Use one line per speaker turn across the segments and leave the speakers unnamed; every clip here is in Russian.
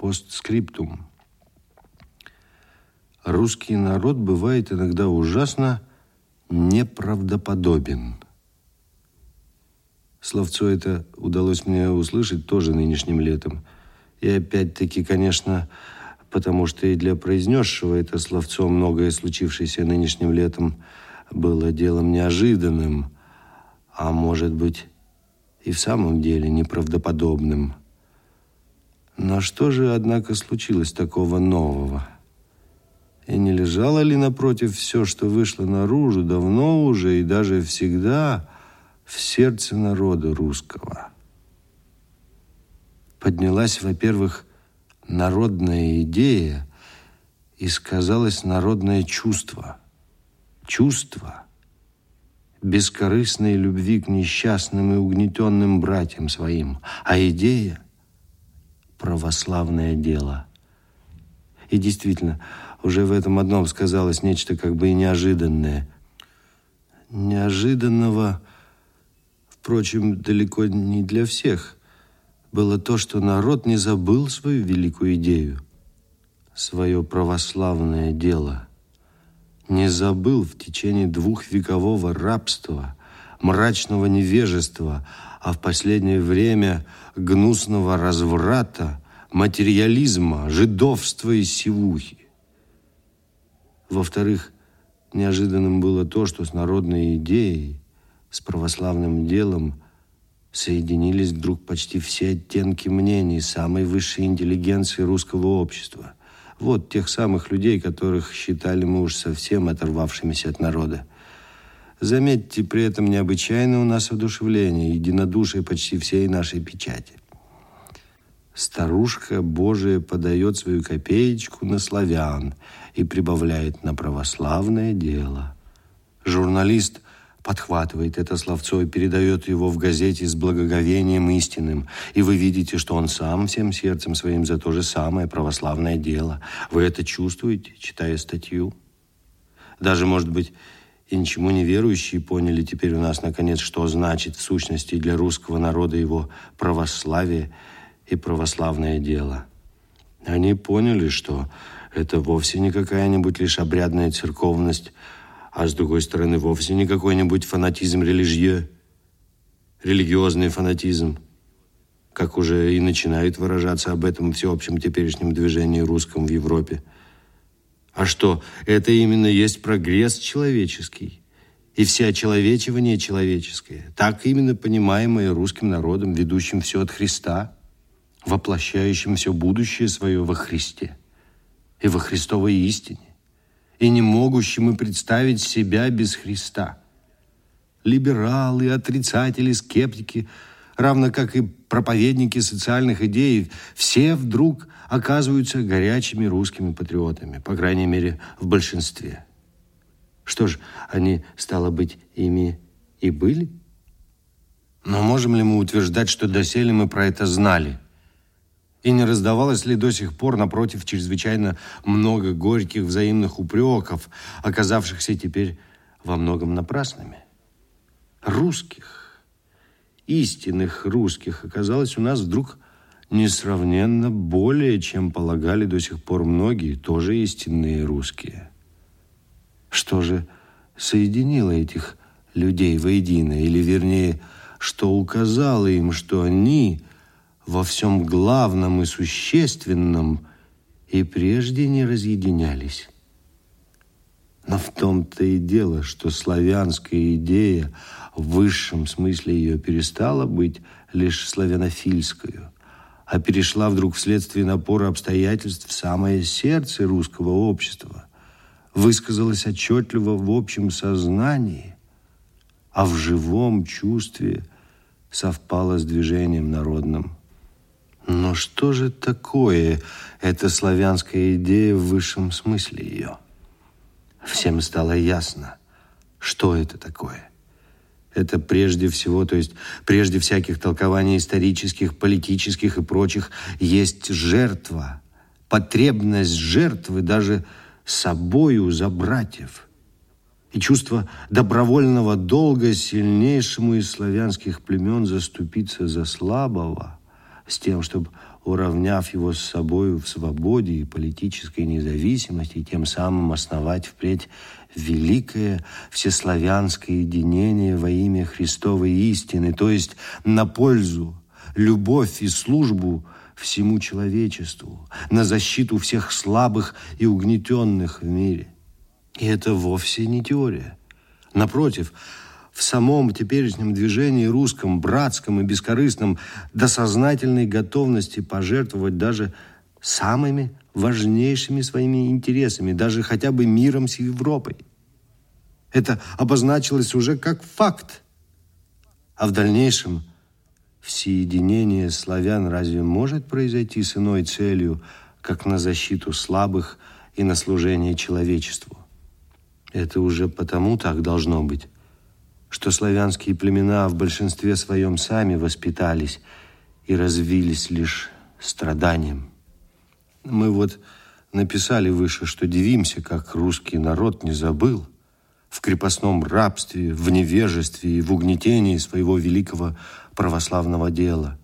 Постскриптум. Русский народ бывает иногда ужасно неправдоподобен. Словцо это удалось мне услышать тоже нынешним летом. И опять-таки, конечно, потому что и для произнесшего это словцо многое случившееся нынешним летом было делом неожиданным, а может быть и в самом деле неправдоподобным. Но что же, однако, случилось такого нового? И не лежало ли напротив все, что вышло наружу давно уже и даже всегда в сердце народа русского? Поднялась, во-первых, народная идея и сказалось народное чувство. Чувство бескорыстной любви к несчастным и угнетенным братьям своим, а идея – православное дело. И действительно, уже в этом одном сказалось нечто как бы и неожиданное. Неожиданного, впрочем, далеко не для всех, было то, что народ не забыл свою великую идею, свое православное дело. Не забыл в течение двухвекового рабства, мрачного невежества, а в последнее время гнусного разврата, материализма, жидовства и сивухи. Во-вторых, неожиданным было то, что с народной идеей, с православным делом соединились вдруг почти все оттенки мнений самой высшей интеллигенции русского общества. Вот тех самых людей, которых считали мы уж совсем оторвавшимися от народа. Заметьте, при этом необычайно у нас одушевление, единодушие почти всей нашей печати. Старушка Божия подает свою копеечку на славян и прибавляет на православное дело. Журналист подхватывает это словцо и передает его в газете с благоговением истинным. И вы видите, что он сам всем сердцем своим за то же самое православное дело. Вы это чувствуете, читая статью? Даже, может быть, и ничему не верующие поняли теперь у нас, наконец, что значит в сущности для русского народа его православие – и православное дело. Они поняли, что это вовсе не какая-нибудь лишь обрядная церковность, а с другой стороны вовсе не какой-нибудь фанатизм религия, религиозный фанатизм, как уже и начинают выражаться об этом всеобщем теперешнем движении русском в Европе. А что, это именно есть прогресс человеческий и все очеловечивание человеческое, так именно понимаемое русским народом, ведущим все от Христа – воплощающим все будущее свое во Христе и во Христовой истине, и не могущим и представить себя без Христа. Либералы, отрицатели, скептики, равно как и проповедники социальных идей, все вдруг оказываются горячими русскими патриотами, по крайней мере, в большинстве. Что ж, они, стало быть, ими и были? Но можем ли мы утверждать, что доселе мы про это знали – и не раздавалось ли до сих пор, напротив, чрезвычайно много горьких взаимных упреков, оказавшихся теперь во многом напрасными? Русских, истинных русских, оказалось у нас вдруг несравненно более, чем полагали до сих пор многие, тоже истинные русские. Что же соединило этих людей воедино, или, вернее, что указало им, что они – во всем главном и существенном и прежде не разъединялись. Но в том-то и дело, что славянская идея в высшем смысле ее перестала быть лишь славянофильскую, а перешла вдруг вследствие напора обстоятельств в самое сердце русского общества, высказалась отчетливо в общем сознании, а в живом чувстве совпала с движением народным. Но что же такое эта славянская идея в высшем смысле ее? Всем стало ясно, что это такое. Это прежде всего, то есть прежде всяких толкований исторических, политических и прочих, есть жертва, потребность жертвы даже собою за братьев – и чувство добровольного долга сильнейшему из славянских племен заступиться за слабого – с тем, чтобы уравняв его с собою в свободе и политической независимости, и тем самым основать впредь великое всеславянское единение во имя Христовой истины, то есть на пользу, любовь и службу всему человечеству, на защиту всех слабых и угнетенных в мире. И это вовсе не теория. Напротив, в самом теперешнем движении русском, братском и бескорыстном, до сознательной готовности пожертвовать даже самыми важнейшими своими интересами, даже хотя бы миром с Европой. Это обозначилось уже как факт. А в дальнейшем всеединение славян разве может произойти с иной целью, как на защиту слабых и на служение человечеству? Это уже потому так должно быть, что славянские племена в большинстве своем сами воспитались и развились лишь страданием. Мы вот написали выше, что дивимся, как русский народ не забыл в крепостном рабстве, в невежестве и в угнетении своего великого православного дела,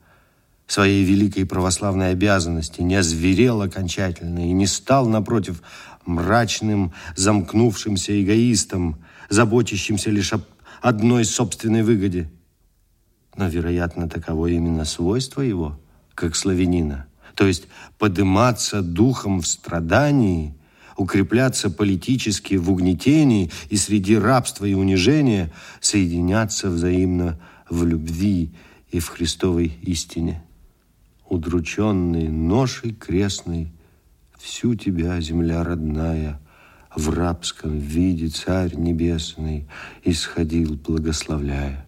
своей великой православной обязанности, не озверел окончательно и не стал, напротив, мрачным, замкнувшимся эгоистом, заботящимся лишь об одной собственной выгоде. Но, вероятно, таково именно свойство его, как славянина. То есть подниматься духом в страдании, укрепляться политически в угнетении и среди рабства и унижения соединяться взаимно в любви и в Христовой истине. Удрученный ношей крестной, всю тебя, земля родная, в рабском виде Царь Небесный исходил, благословляя.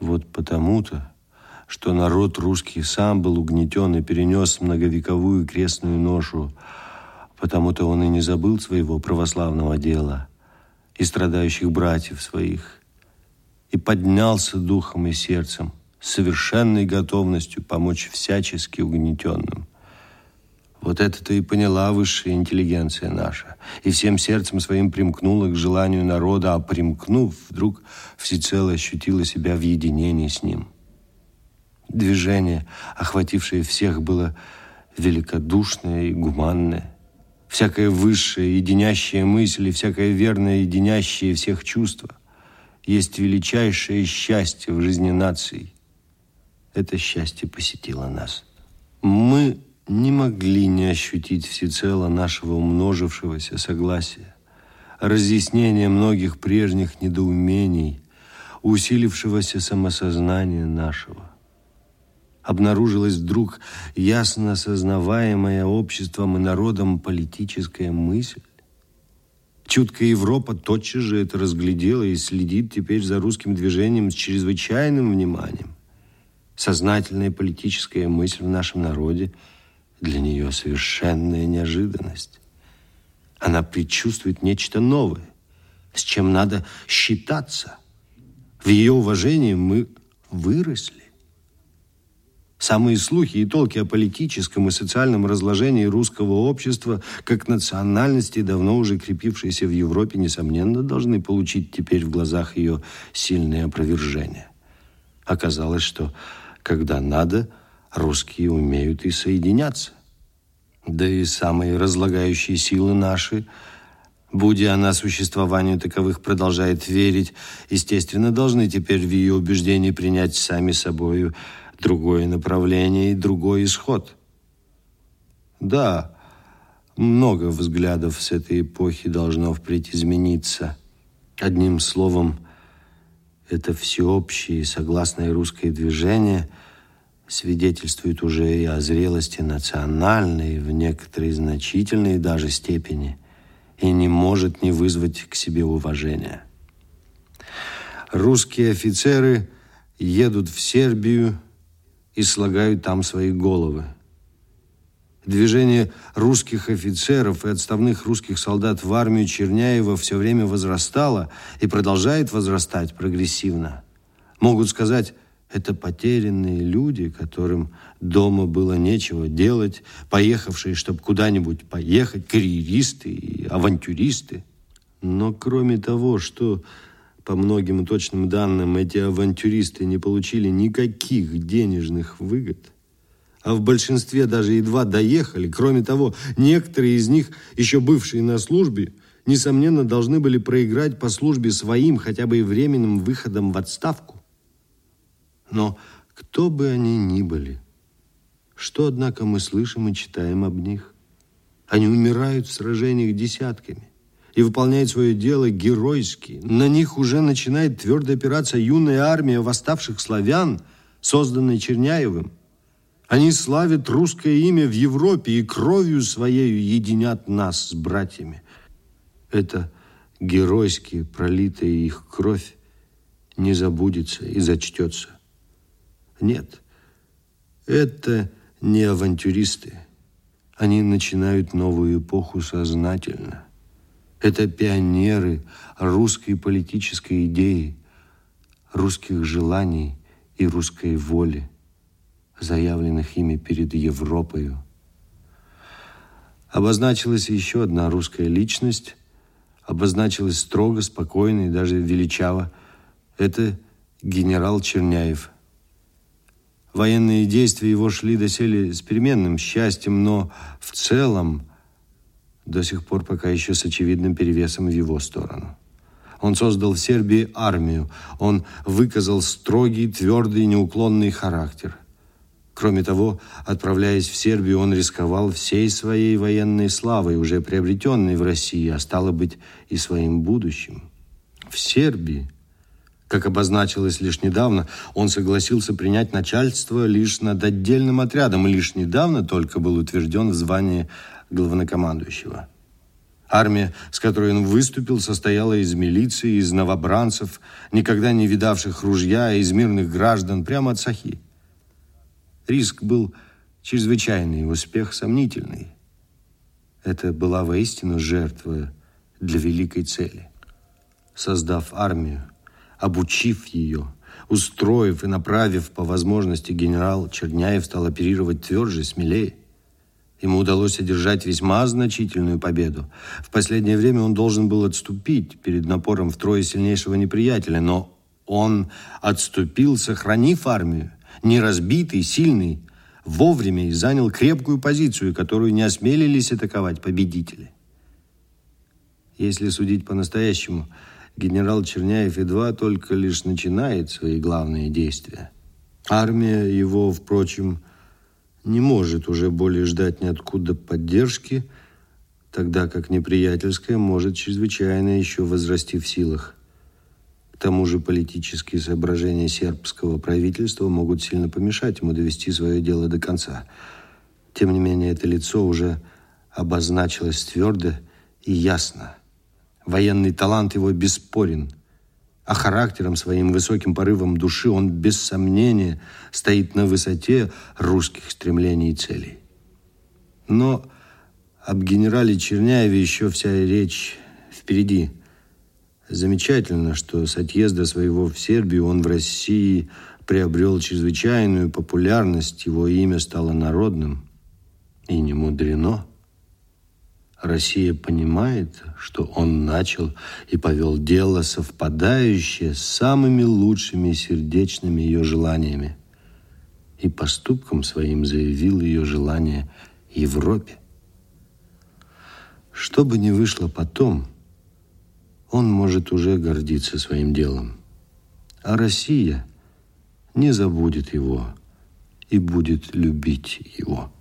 Вот потому-то, что народ русский сам был угнетен и перенес многовековую крестную ношу, потому-то он и не забыл своего православного дела и страдающих братьев своих, и поднялся духом и сердцем, совершенной готовностью помочь всячески угнетенным. Вот это-то и поняла высшая интеллигенция наша. И всем сердцем своим примкнула к желанию народа, а примкнув, вдруг всецело ощутила себя в единении с ним. Движение, охватившее всех, было великодушное и гуманное. Всякая высшая, единящая мысль и всякое верное, единящее всех чувства есть величайшее счастье в жизни нации. Это счастье посетило нас. Мы не могли не ощутить всецело нашего умножившегося согласия, разъяснения многих прежних недоумений, усилившегося самосознания нашего. Обнаружилась вдруг ясно осознаваемая обществом и народом политическая мысль. Чуткая Европа тотчас же это разглядела и следит теперь за русским движением с чрезвычайным вниманием. Сознательная политическая мысль в нашем народе – для нее совершенная неожиданность. Она предчувствует нечто новое, с чем надо считаться. В ее уважении мы выросли. Самые слухи и толки о политическом и социальном разложении русского общества как национальности, давно уже крепившиеся в Европе, несомненно, должны получить теперь в глазах ее сильное опровержение. Оказалось, что когда надо – русские умеют и соединяться. Да и самые разлагающие силы наши, будь она существованию таковых продолжает верить, естественно, должны теперь в ее убеждении принять сами собою другое направление и другой исход. Да, много взглядов с этой эпохи должно впредь измениться. Одним словом, это всеобщее и согласное русское движение – свидетельствует уже и о зрелости национальной в некоторой значительной даже степени и не может не вызвать к себе уважения. Русские офицеры едут в Сербию и слагают там свои головы. Движение русских офицеров и отставных русских солдат в армию Черняева все время возрастало и продолжает возрастать прогрессивно. Могут сказать, это потерянные люди, которым дома было нечего делать, поехавшие, чтобы куда-нибудь поехать, карьеристы и авантюристы. Но кроме того, что по многим точным данным эти авантюристы не получили никаких денежных выгод, а в большинстве даже едва доехали. Кроме того, некоторые из них, еще бывшие на службе, несомненно, должны были проиграть по службе своим хотя бы и временным выходом в отставку. Но кто бы они ни были, что, однако, мы слышим и читаем об них? Они умирают в сражениях десятками и выполняют свое дело геройски. На них уже начинает твердо опираться юная армия восставших славян, созданная Черняевым. Они славят русское имя в Европе и кровью своей единят нас с братьями. Это геройски пролитая их кровь не забудется и зачтется. Нет, это не авантюристы. Они начинают новую эпоху сознательно. Это пионеры русской политической идеи, русских желаний и русской воли заявленных ими перед Европою. Обозначилась еще одна русская личность, обозначилась строго, спокойно и даже величаво. Это генерал Черняев. Военные действия его шли доселе с переменным счастьем, но в целом до сих пор пока еще с очевидным перевесом в его сторону. Он создал в Сербии армию, он выказал строгий, твердый, неуклонный характер – Кроме того, отправляясь в Сербию, он рисковал всей своей военной славой, уже приобретенной в России, а стало быть и своим будущим. В Сербии, как обозначилось лишь недавно, он согласился принять начальство лишь над отдельным отрядом, и лишь недавно только был утвержден в звании главнокомандующего. Армия, с которой он выступил, состояла из милиции, из новобранцев, никогда не видавших ружья, из мирных граждан, прямо от Сахи. Риск был чрезвычайный, успех сомнительный. Это была воистину жертва для великой цели. Создав армию, обучив ее, устроив и направив по возможности, генерал Черняев стал оперировать тверже, смелее. Ему удалось одержать весьма значительную победу. В последнее время он должен был отступить перед напором втрое сильнейшего неприятеля, но он отступил, сохранив армию, не разбитый, сильный, вовремя и занял крепкую позицию, которую не осмелились атаковать победители. Если судить по-настоящему, генерал Черняев едва только лишь начинает свои главные действия. Армия его, впрочем, не может уже более ждать ниоткуда поддержки, тогда как неприятельская может чрезвычайно еще возрасти в силах. К тому же политические соображения сербского правительства могут сильно помешать ему довести свое дело до конца. Тем не менее, это лицо уже обозначилось твердо и ясно. Военный талант его бесспорен, а характером своим высоким порывом души он без сомнения стоит на высоте русских стремлений и целей. Но об генерале Черняеве еще вся речь впереди – Замечательно, что с отъезда своего в Сербию он в России приобрел чрезвычайную популярность, его имя стало народным. И не мудрено. Россия понимает, что он начал и повел дело, совпадающее с самыми лучшими сердечными ее желаниями. И поступком своим заявил ее желание Европе. Что бы ни вышло потом – он может уже гордиться своим делом. А Россия не забудет его и будет любить его.